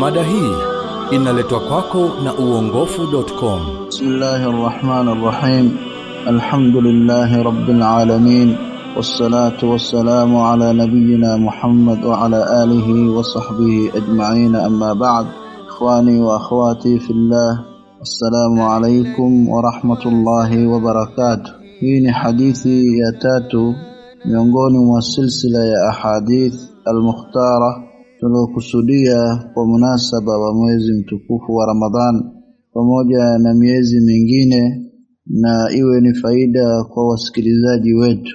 Mada hii inaletwa kwako na uongofu.com. بسم الله الرحمن الرحيم الحمد لله رب العالمين والصلاة والسلام على نبينا محمد وعلى آله وصحبه أجمعين أما بعد إخواني وأخواتي في الله السلام عليكم ورحمة الله وبركاته hii hadithi ya tatu miongoni mwa silsila ya ahadith almukhtara tuliokusudia kwa munasaba wa mwezi mtukufu wa Ramadhan pamoja na miezi mingine na iwe ni faida kwa wasikilizaji wetu.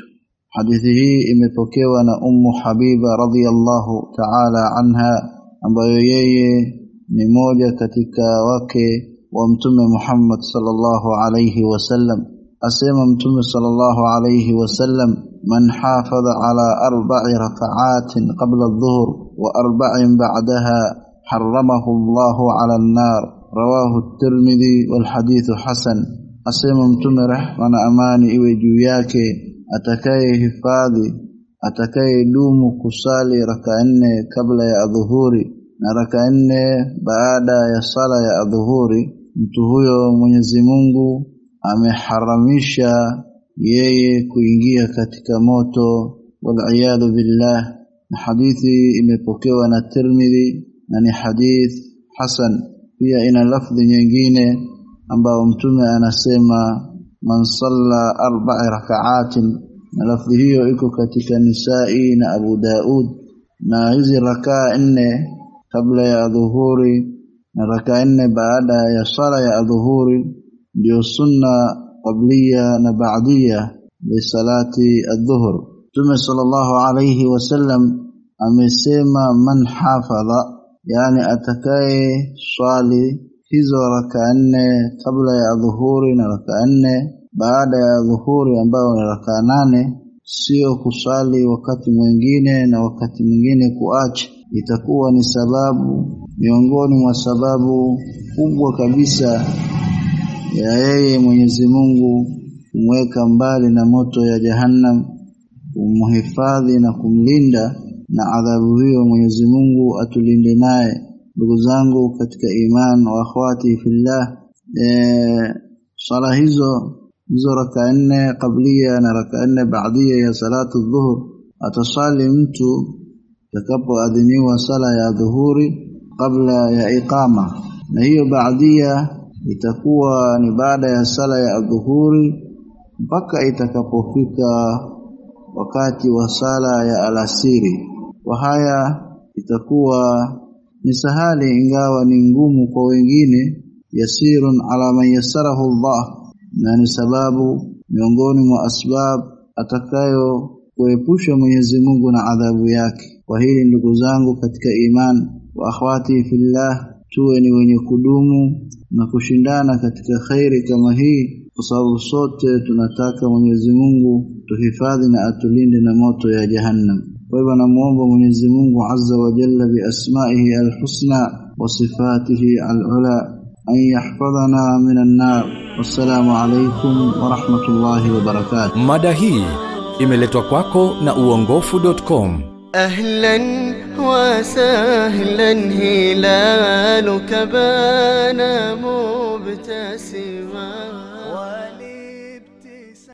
Hadithi hii imepokewa na ummu habiba radhiallahu ta'ala anha ambayo yeye ni moja katika wake wa mtume Muhammad sallallahu alayhi wasallam أسيم أمتم صلى الله عليه وسلم من حافظ على أربع رفعات قبل الظهر وأربع بعدها حرمه الله على النار. رواه الترمذي والحديث حسن. أسيم أمتم رحمن أمان إوجوياك أتكاي حفاظي. أتكاي دوم كسالي ركعن قبل يا ظهوري. ركعن بعد يا صلاة يا ظهوري. mtu huyo mwenyezi ameharamisha yeye kuingia katika moto wal billah. Na hadithi imepokewa na Tirmidhi na ni hadith hasan. Pia ina lafdhi nyingine ambao mtume anasema man salla arba'a raka'atin na lafdhi hiyo iko katika Nisai na Abu Daud. Na hizi rakaa nne kabla ya dhuhuri na rakaa nne baada ya sala ya dhuhuri ndio sunna qabliya na ba'diya li salati adh-dhuhr. Mtume sallallahu alayhi wasallam amesema man hafadha yani atakaye swali hizo raka nne kabla ya dhuhuri na raka nne baada ya dhuhuri ambayo ni raka nane sio kusali wakati mwingine na wakati mwingine kuacha. Itakuwa ni sababu miongoni mwa sababu kubwa kabisa ya yeye Mwenyezi Mungu kumweka mbali na moto ya Jahannam kumhifadhi na kumlinda na adhabu hiyo Mwenyezi Mungu atulinde naye. Ndugu zangu katika iman wa akhwati fillah e, sala hizo hizo raka nne kablia na raka nne baadia ya salatu dhuhur atasali mtu takapoadhiniwa sala ya dhuhuri kabla ya iqama. Na hiyo baadia itakuwa ni baada ya sala ya adhuhuri mpaka itakapofika wakati wa sala ya alasiri. Kwa haya itakuwa ni sahali ingawa ni ngumu kwa wengine yasirun ala man yassarahu Allah na ni sababu miongoni mwa asbab atakayo kuepusha Mwenyezi Mungu na adhabu yake. Kwa hili ndugu zangu katika iman wa akhwati fillah tuwe ni wenye kudumu na kushindana katika khairi kama hii kwa sababu sote tunataka Mwenyezi Mungu tuhifadhi na atulinde na moto ya jahannam kwa hivyo namuomba Mwenyezi Mungu Azza wa Jalla bi asma'ihi alhusna wa sifatihi alula an yahfadhana minan nar wassalamu alaykum wa rahmatullahi wa barakatuh Mada hii imeletwa kwako na uongofu.com. أهلا وسهلا هلالك بان مبتسما.